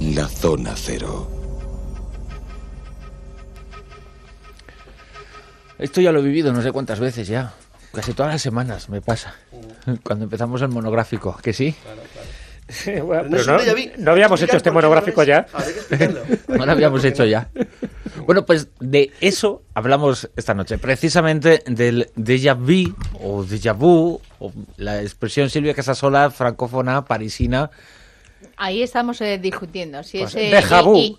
La zona cero. Esto ya lo he vivido no sé cuántas veces ya. Casi todas las semanas me pasa. Cuando empezamos el monográfico, ¿que sí? Bueno, pero no, no habíamos hecho este monográfico ya. No lo habíamos hecho ya. Bueno, pues de eso hablamos esta noche, precisamente del déjà vu o déjà vu, o la expresión Silvia Casasola, francófona, parisina. Ahí estamos eh, discutiendo si Pues, es, eh, déjà vu.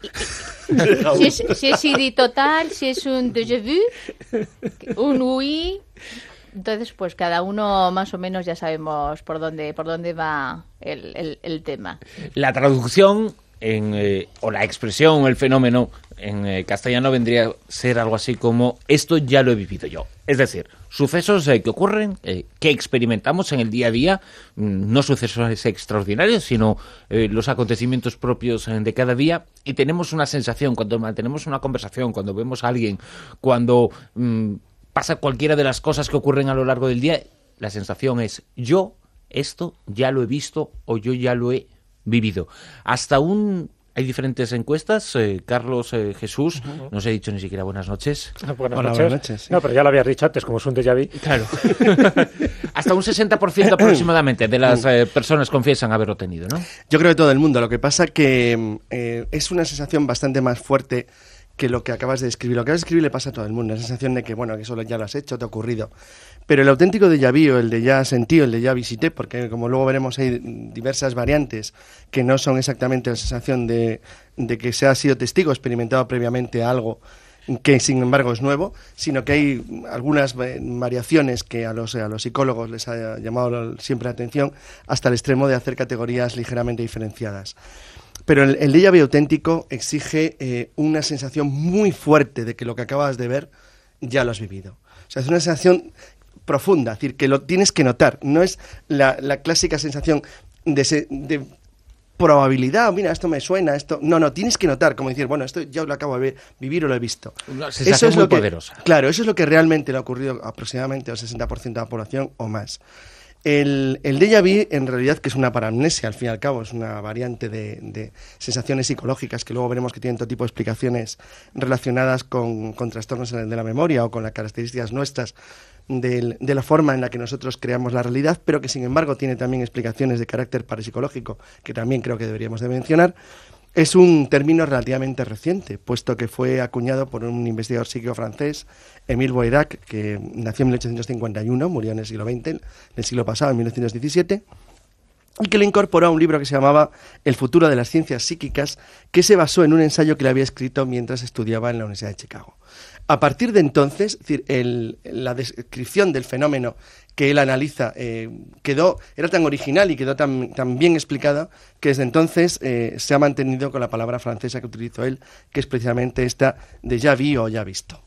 si es, si es ID total, si es un déjà vu, un UI. Entonces, pues cada uno más o menos ya sabemos por dónde por dónde va el, el- el tema. La traducción en, eh, o la expresión, el fenómeno en eh, castellano vendría a ser algo así como esto ya lo he vivido yo. Es decir, sucesos eh, que ocurren, eh, que experimentamos en el día a día, mm, no sucesos extraordinarios, sino los acontecimientos propios de cada día, y tenemos una sensación cuando mantenemos una conversación, cuando vemos a alguien, cuando mm, pasa cualquiera de las cosas que ocurren a lo largo del día, la sensación es yo esto ya lo he visto o yo ya lo he vivido. Hasta un... Hay diferentes encuestas. eh, Carlos eh, Jesús, no os he dicho ni siquiera buenas noches. Buenas Hola, noches. buenas noches, sí. No, pero ya lo habías dicho antes, como es un déjà vu. Claro. Hasta un 60% aproximadamente de las eh, personas confiesan haberlo tenido, ¿no? Yo creo que todo el mundo. Lo que pasa que mm, eh, es una sensación bastante más fuerte que lo que acabas de describir. Lo que acabas de describir le pasa a todo el mundo. La sensación de que, bueno, que eso ya lo has hecho, te ha ocurrido. Pero el auténtico de ya vi o el de ya sentí el de ya visité, porque como luego veremos hay diversas variantes que no son exactamente la sensación de, de que se ha sido testigo, experimentado previamente algo que sin embargo es nuevo, sino que hay algunas variaciones que a los, a los psicólogos les ha llamado siempre la atención hasta el extremo de hacer categorías ligeramente diferenciadas. Pero el, el déjà vu auténtico exige eh, una sensación muy fuerte de que lo que acabas de ver ya lo has vivido. O sea, es una sensación profunda, es decir, que lo tienes que notar. No es la, la clásica sensación de, se- de probabilidad, mira, esto me suena, esto... No, no, tienes que notar, como decir, bueno, esto ya lo acabo de ver- vivir o lo he visto. Una sensación muy lo que, poderosa. Claro, eso es lo que realmente le ha ocurrido aproximadamente al 60% de la población o más. El, el déjà vu, en realidad, que es una paramnesia, al fin y al cabo, es una variante de, sensaciones psicológicas que luego veremos que tienen todo tipo de explicaciones relacionadas con, trastornos de la memoria o con las características nuestras de la forma en la que nosotros creamos la realidad, pero que sin embargo tiene también explicaciones de carácter parapsicológico que también creo que deberíamos de mencionar. Es un término relativamente reciente, puesto que fue acuñado por un investigador psíquico francés, Émile Boirac, que nació en 1851, murió en el siglo XX, en el siglo pasado, en 1917, y que lo incorporó a un libro que se llamaba El futuro de las ciencias psíquicas, que se basó en un ensayo que le había escrito mientras estudiaba en la Universidad de Chicago. A partir de entonces, la descripción del fenómeno que él analiza eh, quedó, era tan original y quedó tan, tan bien explicada que desde entonces eh, se ha mantenido con la palabra francesa que utilizó él, que es precisamente esta de ya vi o ya visto.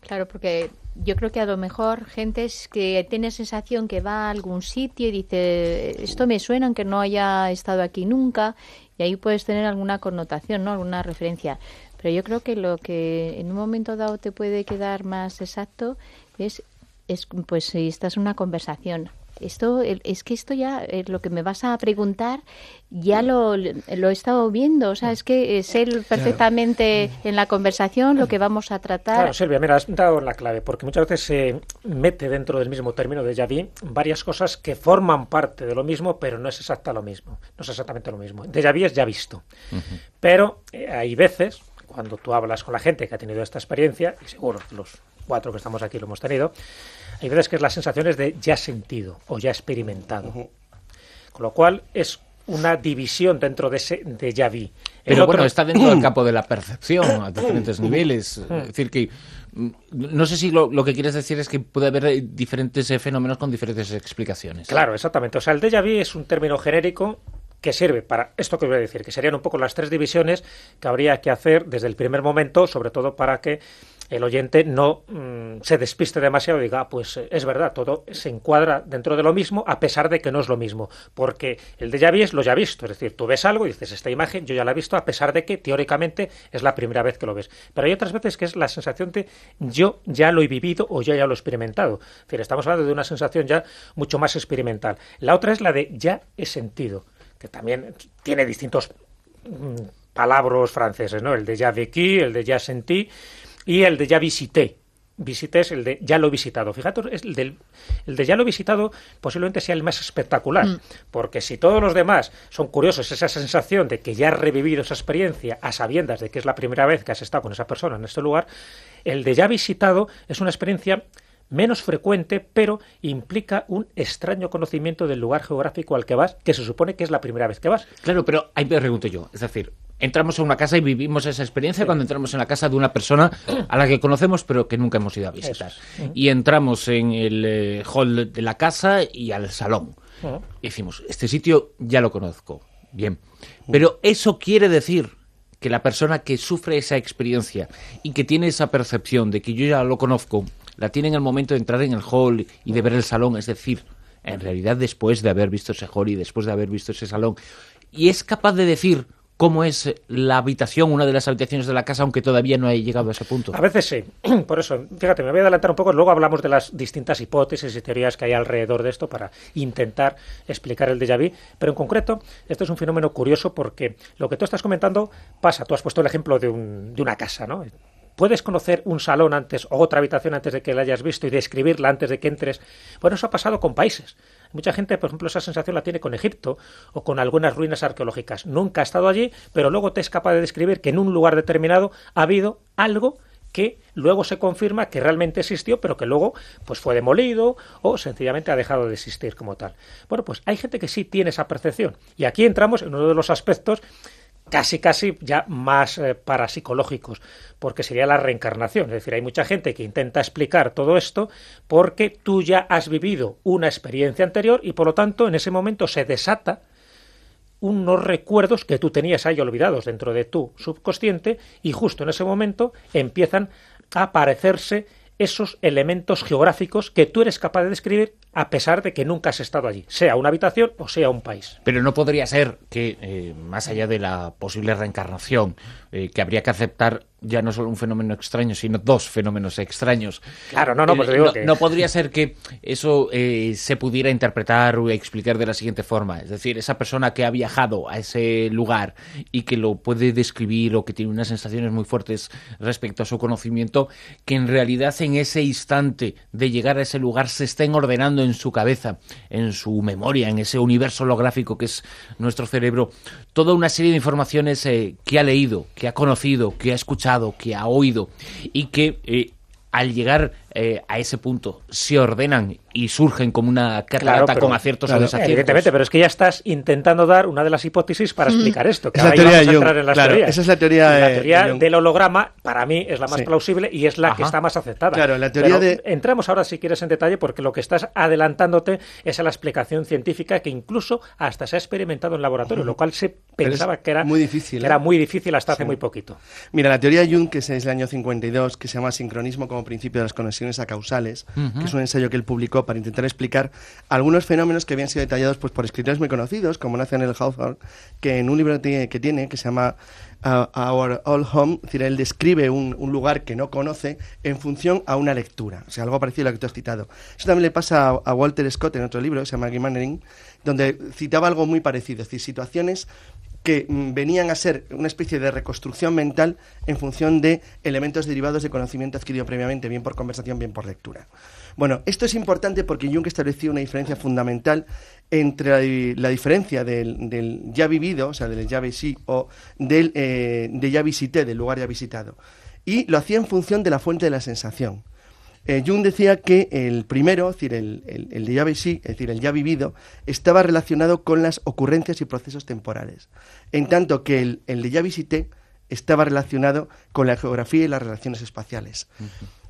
Claro, porque yo creo que a lo mejor gente es que tiene sensación que va a algún sitio y dice, esto me suena aunque no haya estado aquí nunca, y ahí puedes tener alguna connotación, ¿no? Alguna referencia. Pero yo creo que lo que en un momento dado te puede quedar más exacto es, es pues si estás en una conversación. Esto el- es que esto ya eh, lo que me vas a preguntar ya lo, lo he estado viendo, o sea, es que eh, sé perfectamente en la conversación lo que vamos a tratar. Claro, Silvia, mira, has dado la clave, porque muchas veces se mete dentro del mismo término de vu varias cosas que forman parte de lo mismo, pero no es exacta lo mismo, no es exactamente lo mismo. Déjà vu es ya visto. Pero eh, hay veces, cuando tú hablas con la gente que ha tenido esta experiencia, y seguro los cuatro que estamos aquí lo hemos tenido, hay veces que es las sensaciones de ya sentido o ya experimentado. Con lo cual es una división dentro de ese déjà vu. El Pero otro- bueno, está dentro del campo de la percepción a diferentes niveles. Es decir, que mm, no sé si lo, lo que quieres decir es que puede haber diferentes fenómenos con diferentes explicaciones. Claro, exactamente. O sea, el déjà vu es un término genérico que sirve para esto que voy a decir, que serían un poco las tres divisiones que habría que hacer desde el primer momento, sobre todo para que el oyente no mm, se despiste demasiado y diga, "Ah, pues eh, es verdad, todo se encuadra dentro de lo mismo, a pesar de que no es lo mismo. Porque el déjà vu es lo ya visto, es decir, tú ves algo y dices, esta imagen yo ya la he visto, a pesar de que teóricamente es la primera vez que lo ves. Pero hay otras veces que es la sensación de yo ya lo he vivido o yo ya lo he experimentado. Es decir, estamos hablando de una sensación ya mucho más experimental. La otra es la de ya he sentido, que también tiene distintos mm, palabras franceses, ¿no? El de ya vécu, el de ya sentí y el de ya visité. Visité es el de ya lo he visitado. Fíjate, es el, del, el de ya lo he visitado posiblemente sea el más espectacular, Mm. porque si todos los demás son curiosos, esa sensación de que ya has revivido esa experiencia a sabiendas de que es la primera vez que has estado con esa persona en este lugar, el de ya visitado es una experiencia menos frecuente, pero implica un extraño conocimiento del lugar geográfico al que vas, que se supone que es la primera vez que vas. Claro, pero ahí me pregunto yo. Es decir, entramos a una casa y vivimos esa experiencia cuando entramos en la casa de una persona a la que conocemos pero que nunca hemos ido a visitar. Y entramos en el eh, hall de la casa y al salón. Y decimos, este sitio ya lo conozco. Bien. Pero eso quiere decir que la persona que sufre esa experiencia y que tiene esa percepción de que yo ya lo conozco, la tiene en el momento de entrar en el hall y de ver el salón, es decir, en realidad después de haber visto ese hall y después de haber visto ese salón, y es capaz de decir cómo es la habitación, una de las habitaciones de la casa, aunque todavía no haya llegado a ese punto. A veces sí. Por eso, fíjate, me voy a adelantar un poco, luego hablamos de las distintas hipótesis y teorías que hay alrededor de esto para intentar explicar el déjà vu, pero en concreto, esto es un fenómeno curioso porque lo que tú estás comentando pasa, tú has puesto el ejemplo de, un- de una casa, ¿no? Puedes conocer un salón antes o otra habitación antes de que la hayas visto y describirla antes de que entres. Bueno, eso ha pasado con países. Mucha gente, por ejemplo, esa sensación la tiene con Egipto o con algunas ruinas arqueológicas. Nunca ha estado allí, pero luego te es capaz de describir que en un lugar determinado ha habido algo que luego se confirma que realmente existió, pero que luego pues fue demolido o sencillamente ha dejado de existir como tal. Bueno, pues hay gente que sí tiene esa percepción. Y aquí entramos en uno de los aspectos casi casi ya más eh, parapsicológicos, porque sería la reencarnación. Es decir, hay mucha gente que intenta explicar todo esto porque tú ya has vivido una experiencia anterior y por lo tanto en ese momento se desata unos recuerdos que tú tenías ahí olvidados dentro de tu subconsciente y justo en ese momento empiezan a aparecerse esos elementos geográficos que tú eres capaz de describir a pesar de que nunca has estado allí, sea una habitación o sea un país. Pero no podría ser que, eh, más allá de la posible reencarnación, eh, que habría que aceptar ya no solo un fenómeno extraño, sino dos fenómenos extraños. Claro, no, no, pues Eh, digo no, que- no podría ser que eso eh, se pudiera interpretar o explicar de la siguiente forma. Es decir, esa persona que ha viajado a ese lugar y que lo puede describir o que tiene unas sensaciones muy fuertes respecto a su conocimiento, que en realidad en ese instante de llegar a ese lugar se estén ordenando en su cabeza, en su memoria, en ese universo holográfico que es nuestro cerebro, toda una serie de informaciones eh, que ha leído, que ha conocido, que ha escuchado, que ha oído y que eh, al llegar eh, a ese punto se ordenan y surgen como una catarata pero- con aciertos claro, o desaciertos. Evidentemente, pero es que ya estás intentando dar una de las hipótesis para explicar esto. Que Es la ahora teoría entrar en las claro, teorías. esa es la teoría la del holograma, para mí, es la más Sí. plausible y es la que está más aceptada. Claro, la teoría Pero de- Entramos ahora, si quieres, en detalle, porque lo que estás adelantándote es a la explicación científica que incluso hasta se ha experimentado en laboratorio, lo cual se pensaba es que era muy difícil, que era ¿eh? muy difícil hasta hace muy poquito. Mira, la teoría de Jung, que es del año 52, que se llama Sincronismo como principio de las conexiones acausales, que es un ensayo que él publicó para intentar explicar algunos fenómenos que habían sido detallados pues, por escritores muy conocidos, como Nathaniel Hawthorne, que en un libro que tiene, que se llama uh, Our Old Home, es decir, él describe un, un lugar que no conoce en función a una lectura, o sea, algo parecido a lo que tú has citado. Eso también le pasa a, a Walter Scott en otro libro, que se llama Mannering, donde citaba algo muy parecido, es decir, situaciones que mm, venían a ser una especie de reconstrucción mental en función de elementos derivados de conocimiento adquirido previamente, bien por conversación, bien por lectura. Bueno, esto es importante porque Jung estableció una diferencia fundamental entre la, di- la diferencia del, del ya vivido, o sea, del ya sí, o del eh, de ya visité, del lugar ya visitado. Y lo hacía en función de la fuente de la sensación. Eh, Jung decía que el primero, es decir, el, el, vu sí, es decir, el ya vivido, estaba relacionado con las ocurrencias y procesos temporales, en tanto que el, el déjà visité estaba relacionado con la geografía y las relaciones espaciales.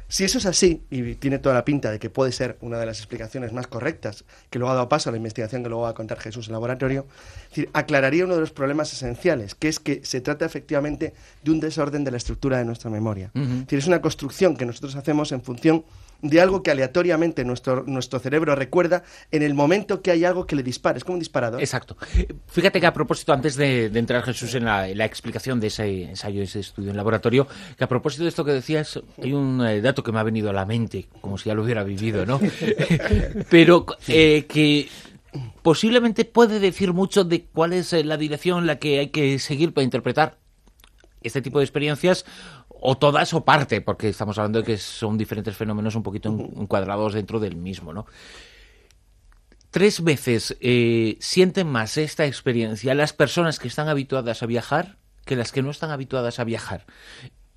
Si eso es así, y tiene toda la pinta de que puede ser una de las explicaciones más correctas, que luego ha dado paso a la investigación que luego va a contar Jesús en laboratorio, es decir, aclararía uno de los problemas esenciales, que es que se trata efectivamente de un desorden de la estructura de nuestra memoria. Es decir, es una construcción que nosotros hacemos en función de algo que aleatoriamente nuestro, nuestro cerebro recuerda en el momento que hay algo que le dispara. Es como un disparador. Exacto. Fíjate que a propósito, antes de, de entrar Jesús en la, en la explicación de ese ensayo, ese estudio en laboratorio, que a propósito de esto que decías, hay un eh, dato que me ha venido a la mente, como si ya lo hubiera vivido, ¿no? Pero eh, que posiblemente puede decir mucho de cuál es eh, la dirección en la que hay que seguir para interpretar este tipo de experiencias o todas o parte, porque estamos hablando de que son diferentes fenómenos un poquito encuadrados dentro del mismo, ¿no? Tres veces eh, sienten más esta experiencia las personas que están habituadas a viajar que las que no están habituadas a viajar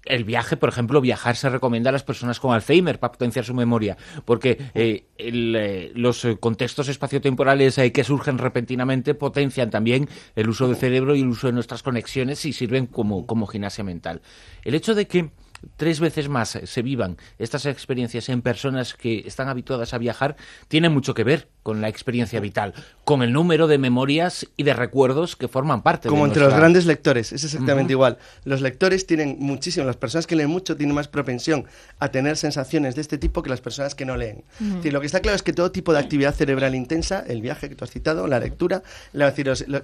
el viaje, por ejemplo, viajar se recomienda a las personas con Alzheimer para potenciar su memoria, porque eh, eh, los contextos espaciotemporales eh, que surgen repentinamente potencian también el uso del cerebro y el uso de nuestras conexiones y sirven como, como gimnasia mental. El hecho de que tres veces más se vivan estas experiencias en personas que están habituadas a viajar tiene mucho que ver con la experiencia vital, con el número de memorias y de recuerdos que forman parte Como de entre los grandes lectores, es exactamente igual. Los lectores tienen muchísimo, las personas que leen mucho tienen más propensión a tener sensaciones de este tipo que las personas que no leen. lo que está claro es que todo tipo de actividad cerebral intensa, el viaje que tú has citado, la lectura, la,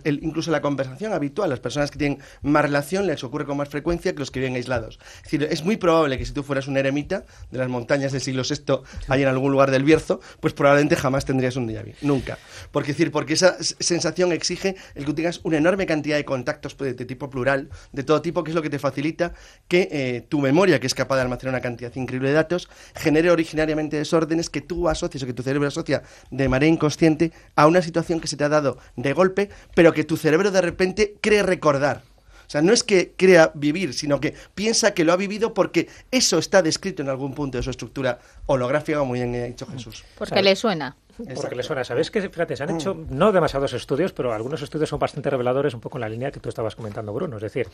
incluso la conversación habitual, las personas que tienen más relación les ocurre con más frecuencia que los que viven aislados. Es decir, es muy probable que si tú fueras un eremita de las montañas del siglo VI, ahí en algún lugar del Bierzo, pues probablemente jamás tendrías un día nunca. Porque, decir, porque esa sensación exige el que tengas una enorme cantidad de contactos de, tipo plural, de todo tipo, que es lo que te facilita que eh, tu memoria, que es capaz de almacenar una cantidad increíble de datos, genere originariamente desórdenes que tú asocias o que tu cerebro asocia de manera inconsciente a una situación que se te ha dado de golpe, pero que tu cerebro de repente cree recordar. O sea, no es que crea vivir, sino que piensa que lo ha vivido porque eso está descrito en algún punto de su estructura holográfica, como bien ha dicho Jesús. Porque le suena. Porque le suena. ¿Sabes que Fíjate, se han hecho mm. no demasiados estudios, pero algunos estudios son bastante reveladores, un poco en la línea que tú estabas comentando, Bruno. Es decir,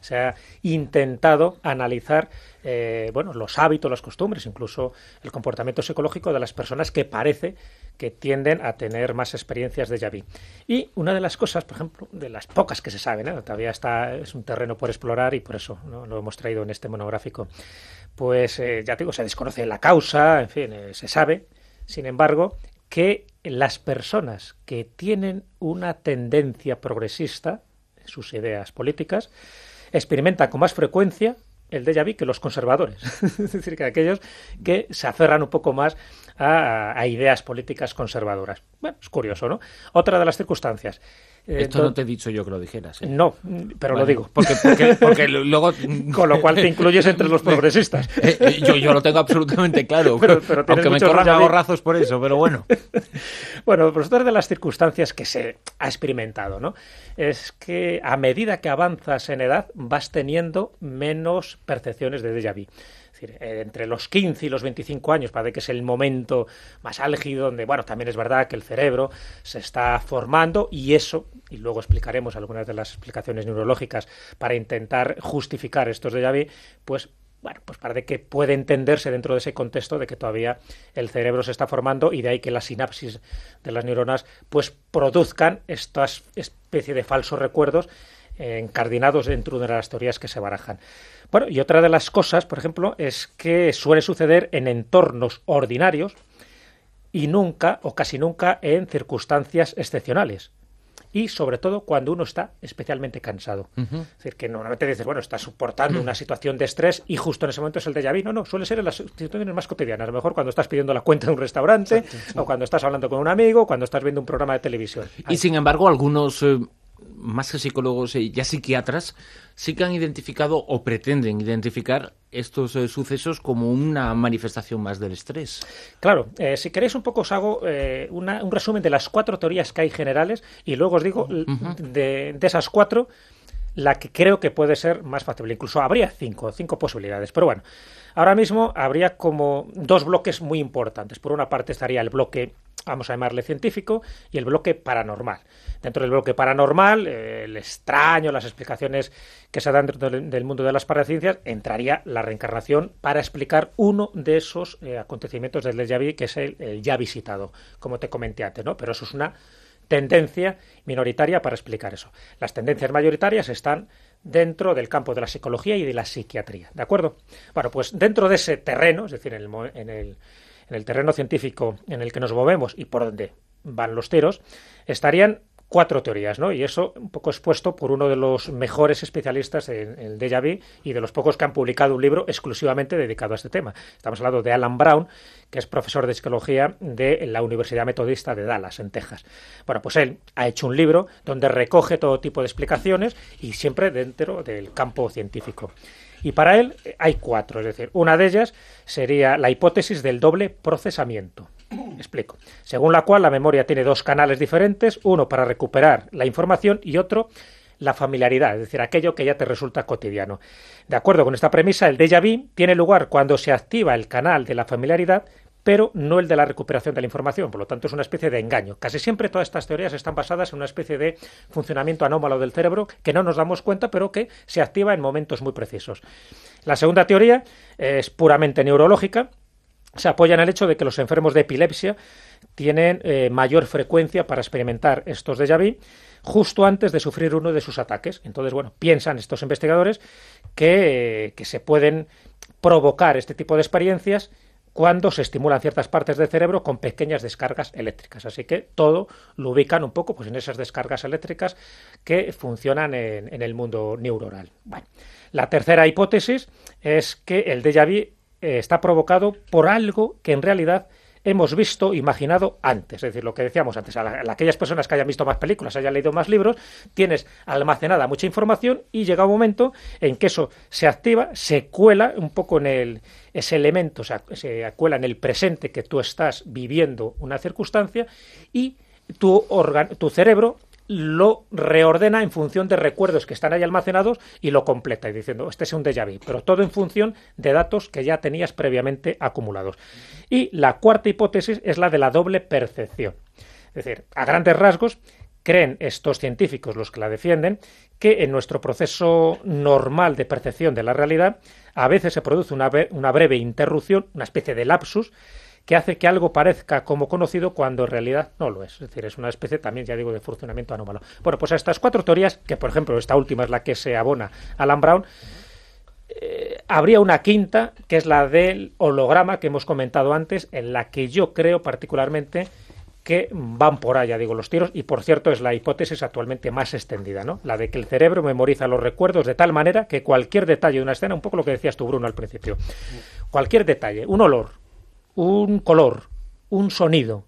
se ha intentado analizar eh, bueno, los hábitos, las costumbres, incluso el comportamiento psicológico de las personas que parece que tienden a tener más experiencias de Yaví. Y una de las cosas, por ejemplo, de las pocas que se saben, ¿eh? todavía está, es un terreno por explorar y por eso lo hemos traído en este monográfico, pues eh, ya digo, se desconoce la causa, en fin, se sabe, sin embargo, que las personas que tienen una tendencia progresista en sus ideas políticas experimentan con más frecuencia el déjà vu que los conservadores, es decir, que aquellos que se aferran un poco más a, a ideas políticas conservadoras. Bueno, es curioso, ¿no? Otra de las circunstancias. Eh, Esto no te he dicho yo que lo dijeras. ¿eh? No, pero lo digo. Porque, porque, luego... Con lo cual te incluyes entre los progresistas. Eh, yo, yo lo tengo absolutamente claro. Pero, aunque me corran a gorrazos por eso, pero bueno. bueno, pues otra de las circunstancias que se ha experimentado, ¿no? Es que a medida que avanzas en edad vas teniendo menos percepciones de déjà vu. Es decir, entre los 15 y los 25 años parece que es el momento más álgido donde, bueno, también es verdad que el cerebro se está formando y eso, y luego explicaremos algunas de las explicaciones neurológicas para intentar justificar estos déjà vu, pues bueno, pues parece que puede entenderse dentro de ese contexto de que todavía el cerebro se está formando y de ahí que las sinapsis de las neuronas pues produzcan esta especie de falsos recuerdos encardinados dentro de las teorías que se barajan. Bueno, y otra de las cosas, por ejemplo, es que suele suceder en entornos ordinarios y nunca o casi nunca en circunstancias excepcionales. Y sobre todo cuando uno está especialmente cansado. Es decir, que normalmente dices, bueno, está soportando una situación de estrés y justo en ese momento es el de vu. No, no, suele ser en las situaciones más cotidianas. A lo mejor cuando estás pidiendo la cuenta de un restaurante, o cuando estás hablando con un amigo, o cuando estás viendo un programa de televisión. Y sin embargo, algunos eh, más que psicólogos, y ya psiquiatras, sí que han identificado o pretenden identificar estos eh, sucesos como una manifestación más del estrés. Claro, eh, si queréis un poco os hago eh, un resumen de las cuatro teorías que hay generales y luego os digo de, de, esas cuatro la que creo que puede ser más factible. Incluso habría cinco, cinco posibilidades. Pero bueno, ahora mismo habría como dos bloques muy importantes. Por una parte estaría el bloque vamos a llamarle científico, y el bloque paranormal. Dentro del bloque paranormal, eh, el extraño, las explicaciones que se dan dentro del, mundo de las paraciencias, entraría la reencarnación para explicar uno de esos eh, acontecimientos del déjà vu, que es el, ya visitado, como te comenté antes, ¿no? Pero eso es una tendencia minoritaria para explicar eso. Las tendencias mayoritarias están dentro del campo de la psicología y de la psiquiatría, ¿de acuerdo? Bueno, pues dentro de ese terreno, es decir, en el, en el en el terreno científico en el que nos movemos y por donde van los tiros, estarían cuatro teorías, ¿no? Y eso un poco expuesto por uno de los mejores especialistas en el déjà vu y de los pocos que han publicado un libro exclusivamente dedicado a este tema. Estamos hablando de Alan Brown, que es profesor de psicología de la Universidad Metodista de Dallas, en Texas. Bueno, pues él ha hecho un libro donde recoge todo tipo de explicaciones y siempre dentro del campo científico. Y para él hay cuatro, es decir, una de ellas sería la hipótesis del doble procesamiento. Explico. Según la cual la memoria tiene dos canales diferentes, uno para recuperar la información y otro la familiaridad, es decir, aquello que ya te resulta cotidiano. De acuerdo con esta premisa, el déjà vu tiene lugar cuando se activa el canal de la familiaridad, pero no el de la recuperación de la información. Por lo tanto, es una especie de engaño. Casi siempre todas estas teorías están basadas en una especie de funcionamiento anómalo del cerebro que no nos damos cuenta, pero que se activa en momentos muy precisos. La segunda teoría es puramente neurológica se apoya en el hecho de que los enfermos de epilepsia tienen eh, mayor frecuencia para experimentar estos déjà vu justo antes de sufrir uno de sus ataques. Entonces, bueno, piensan estos investigadores que, que se pueden provocar este tipo de experiencias cuando se estimulan ciertas partes del cerebro con pequeñas descargas eléctricas. Así que todo lo ubican un poco pues, en esas descargas eléctricas que funcionan en, en el mundo neuronal. Bueno, la tercera hipótesis es que el déjà vu eh, está provocado por algo que en realidad hemos visto, imaginado antes. Es decir, lo que decíamos antes, a, aquellas personas que hayan visto más películas, hayan leído más libros, tienes almacenada mucha información y llega un momento en que eso se activa, se cuela un poco en el, ese elemento, o sea, se cuela en el presente que tú estás viviendo una circunstancia y tu, tu cerebro lo reordena en función de recuerdos que están ahí almacenados y lo completa, y diciendo, este es un déjà vu, pero todo en función de datos que ya tenías previamente acumulados. Y la cuarta hipótesis es la de la doble percepción. Es decir, a grandes rasgos, creen estos científicos, los que la defienden, que en nuestro proceso normal de percepción de la realidad, a veces se produce una, una breve interrupción, una especie de lapsus, que hace que algo parezca como conocido cuando en realidad no lo es. Es decir, es una especie también, ya digo, de funcionamiento anómalo. Bueno, pues a estas cuatro teorías, que por ejemplo esta última es la que se abona a Alan Brown, eh, habría una quinta, que es la del holograma que hemos comentado antes, en la que yo creo particularmente que van por allá, digo, los tiros, y por cierto es la hipótesis actualmente más extendida, ¿no? La de que el cerebro memoriza los recuerdos de tal manera que cualquier detalle de una escena, un poco lo que decías tú, Bruno, al principio, cualquier detalle, un olor, un color, un sonido,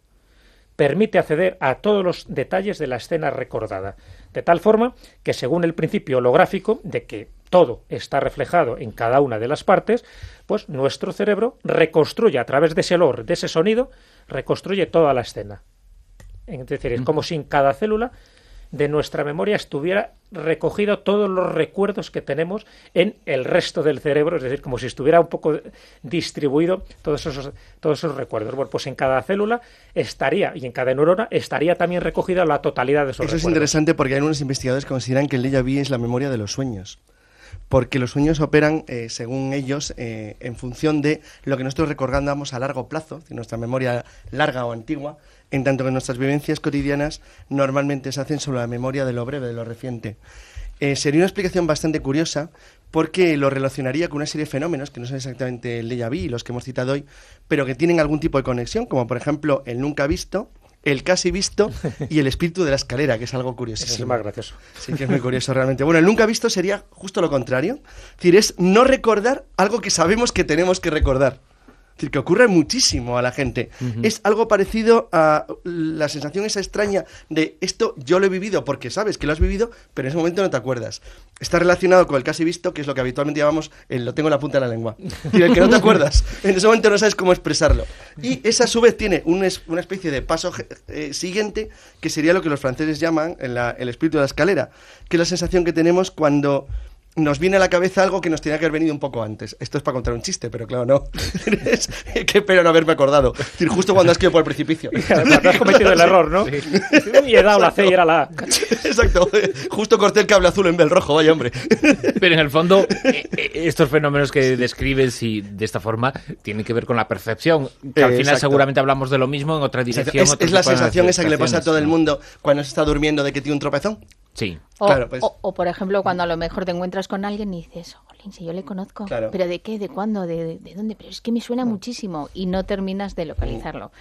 permite acceder a todos los detalles de la escena recordada, de tal forma que según el principio holográfico de que todo está reflejado en cada una de las partes, pues nuestro cerebro reconstruye a través de ese olor, de ese sonido, reconstruye toda la escena. Es decir, es como si en cada célula de nuestra memoria estuviera recogido todos los recuerdos que tenemos en el resto del cerebro, es decir, como si estuviera un poco distribuido todos esos, todos esos recuerdos. Bueno, pues en cada célula estaría, y en cada neurona, estaría también recogida la totalidad de esos Eso recuerdos. es interesante porque hay algunos investigadores que consideran que el déjà vu es la memoria de los sueños porque los sueños operan, eh, según ellos, eh, en función de lo que nosotros recordamos a largo plazo, de nuestra memoria larga o antigua, en tanto que nuestras vivencias cotidianas normalmente se hacen sobre la memoria de lo breve, de lo reciente. Eh, sería una explicación bastante curiosa porque lo relacionaría con una serie de fenómenos que no son exactamente el déjà vu y los que hemos citado hoy, pero que tienen algún tipo de conexión, como por ejemplo el nunca visto, el casi visto y el espíritu de la escalera, que es algo curiosísimo. Es más gracioso. Sí, que es muy curioso realmente. Bueno, el nunca visto sería justo lo contrario. Es decir, es no recordar algo que sabemos que tenemos que recordar. Decir, que ocurre muchísimo a la gente. Es algo parecido a la sensación esa extraña de esto yo lo he vivido porque sabes que lo has vivido, pero en ese momento no te acuerdas. Está relacionado con el casi visto, que es lo que habitualmente llamamos el lo tengo en la punta de la lengua. Decir, el que no te acuerdas. En ese momento no sabes cómo expresarlo. Y esa a su vez tiene un es- una especie de paso eh, siguiente, que sería lo que los franceses llaman en la- el espíritu de la escalera, que es la sensación que tenemos cuando nos viene a la cabeza algo que nos tenía que haber venido un poco antes. Esto es para contar un chiste, pero claro, no. Es- Qué pena no haberme acordado. Es decir, justo cuando has quedado por el precipicio. Has cometido el error, ¿no? Y he dado la C y era la A. Exacto. Justo corté el cable azul en vez del rojo, vaya hombre. Pero en el fondo, eh, eh, estos fenómenos que describes y de esta forma tienen que ver con la percepción. Que al final exacto. seguramente hablamos de lo mismo en otra dirección. Es, es la sensación esa que le pasa a todo el mundo cuando se está durmiendo de que tiene un tropezón. Sí. O, Claro, pues. o- o, por ejemplo, cuando a lo mejor te encuentras con alguien y dices, "Ole, si yo le conozco, Claro. pero ¿de qué? ¿De cuándo? ¿De, de dónde? Pero es que me suena muchísimo y no terminas de localizarlo.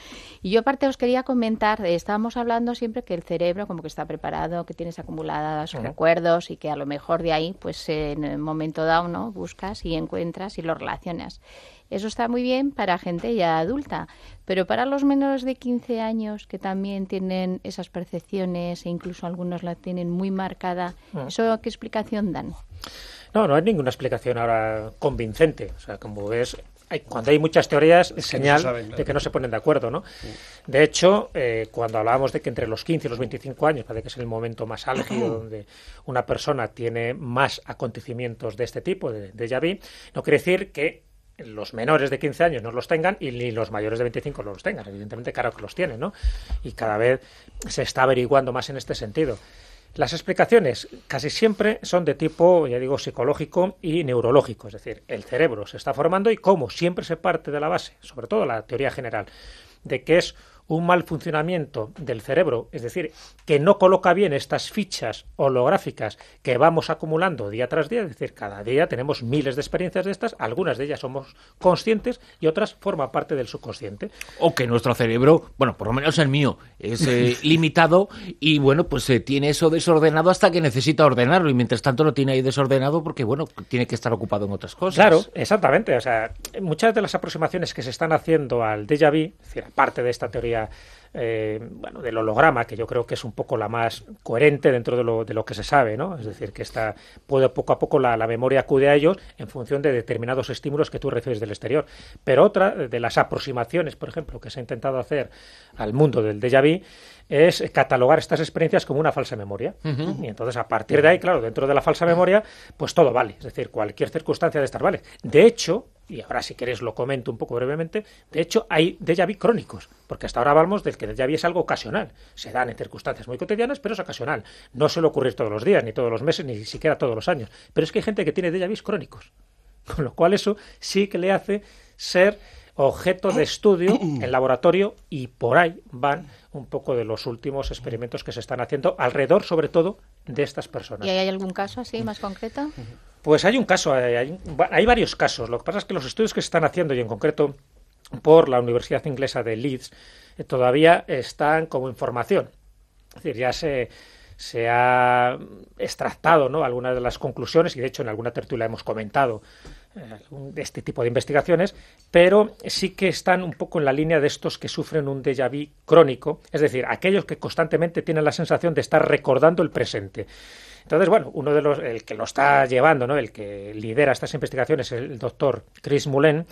Y yo aparte os quería comentar, eh, estábamos hablando siempre que el cerebro como que está preparado, que tienes acumulados Ujú. recuerdos y que a lo mejor de ahí, pues en el momento dado, ¿no? Buscas y encuentras y lo relacionas. Eso está muy bien para gente ya adulta, pero para los menores de 15 años que también tienen esas percepciones e incluso algunos la tienen muy marcada, Mm. ¿eso qué explicación dan? No, no hay ninguna explicación ahora convincente. O sea, como ves, hay- cuando hay muchas teorías, es señal se saben, claro. de que no se ponen de acuerdo, ¿no? De hecho, eh, cuando hablábamos de que entre los 15 y los 25 años parece que es el momento más álgido donde una persona tiene más acontecimientos de este tipo, de déjà vu, no quiere decir que los menores de 15 años no los tengan y ni los mayores de 25 no los tengan. Evidentemente, claro que los tienen, ¿no? Y cada vez se está averiguando más en este sentido. Las explicaciones casi siempre son de tipo, ya digo, psicológico y neurológico, es decir, el cerebro se está formando y como siempre se parte de la base, sobre todo la teoría general, de que es un mal funcionamiento del cerebro, es decir, que no coloca bien estas fichas holográficas que vamos acumulando día tras día, es decir, cada día tenemos miles de experiencias de estas, algunas de ellas somos conscientes y otras forman parte del subconsciente. O que nuestro cerebro, bueno, por lo menos el mío, es eh, limitado y bueno, pues eh, tiene eso desordenado hasta que necesita ordenarlo y mientras tanto lo tiene ahí desordenado porque bueno, tiene que estar ocupado en otras cosas. Claro, exactamente. O sea, muchas de las aproximaciones que se están haciendo al déjà vu, es decir, aparte de esta teoría eh, bueno, del holograma, que yo creo que es un poco la más coherente dentro de lo, de lo que se sabe, ¿no? Es decir, que está, puede poco a poco la, la memoria acude a ellos en función de determinados estímulos que tú recibes del exterior. Pero otra de las aproximaciones, por ejemplo, que se ha intentado hacer al mundo del déjà vu es catalogar estas experiencias como una falsa memoria. Y entonces, a partir de ahí, claro, dentro de la falsa memoria, pues todo vale. Es decir, cualquier circunstancia de estas vale. De hecho, y ahora si queréis lo comento un poco brevemente, de hecho hay déjà vu crónicos, porque hasta ahora hablamos del que déjà vu es algo ocasional. Se dan en circunstancias muy cotidianas, pero es ocasional. No suele ocurrir todos los días, ni todos los meses, ni siquiera todos los años. Pero es que hay gente que tiene déjà vus crónicos. Con lo cual eso sí que le hace ser objeto de estudio en laboratorio y por ahí van un poco de los últimos experimentos que se están haciendo alrededor, sobre todo, de estas personas. ¿Y hay algún caso así más concreto? Pues hay un caso, hay, hay- hay varios casos. Lo que pasa es que los estudios que se están haciendo, y en concreto por la Universidad Inglesa de Leeds, eh, todavía están como información. Es decir, ya se, se ha extractado ¿no? algunas de las conclusiones, y de hecho en alguna tertulia hemos comentado eh, este tipo de investigaciones, pero sí que están un poco en la línea de estos que sufren un déjà vu crónico, es decir, aquellos que constantemente tienen la sensación de estar recordando el presente. Entonces, bueno, uno de los, el que lo está llevando, ¿no? el que lidera estas investigaciones es el doctor Chris Mullen,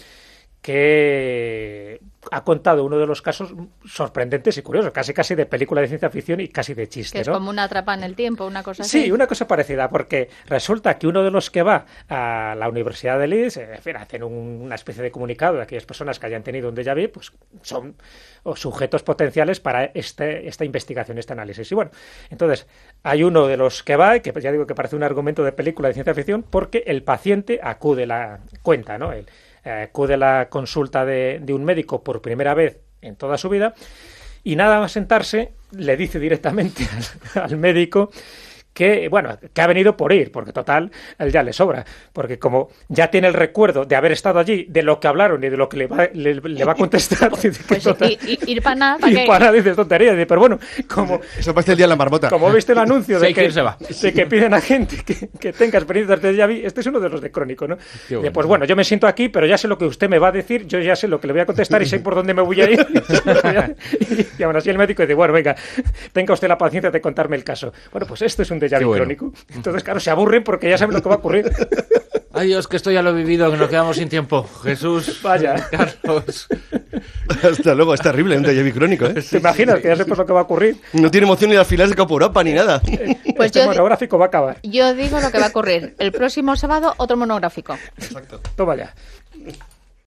que ha contado uno de los casos sorprendentes y curiosos, casi casi de película de ciencia ficción y casi de chiste, Que es ¿no? como una atrapa en el tiempo, una cosa así. Sí, una cosa parecida, porque resulta que uno de los que va a la Universidad de Leeds, en fin, hacen un- una especie de comunicado de aquellas personas que hayan tenido un déjà vu, pues son o sujetos potenciales para este, esta investigación, este análisis. Y bueno, entonces hay uno de los que va, que ya digo que parece un argumento de película de ciencia ficción, porque el paciente acude la cuenta, ¿no? El, acude a la consulta de, de un médico por primera vez en toda su vida y nada más sentarse le dice directamente al, médico bueno, que ha venido por ir, porque total, él ya le sobra, porque como ya tiene el recuerdo de haber estado allí, de lo que hablaron y de lo que le va, le, le va a contestar, dice que Pues total- i- i- ir para nada, ¿para y qué? para nada, dices tontería, dice, pero bueno, como, Eso parece el día de la marmota. como viste el anuncio de que que, irse va. de que piden a gente que, que tenga experiencias de déjà este es uno de los de crónico, ¿no? Qué De, bueno. pues bueno, yo me siento aquí, pero ya sé lo que usted me va a decir, yo ya sé lo que le voy a contestar y sé por dónde me voy a ir. y, y aún así el médico dice, bueno, venga, tenga usted la paciencia de contarme el caso. Bueno, pues esto es un bueno. crónico. Entonces, claro, se aburren porque ya saben lo que va a ocurrir. Ay Dios, que esto ya lo he vivido, que nos quedamos sin tiempo. Jesús, Vaya. Carlos. Hasta luego, es terrible, un déjà vu crónico, ¿eh? ¿Te imaginas que ya sepas lo que va a ocurrir? No tiene emoción ni las filas de Capo Europa ni nada. Pues este yo- monográfico va a acabar. Yo digo lo que va a ocurrir. El próximo sábado, otro monográfico. Exacto. Toma ya.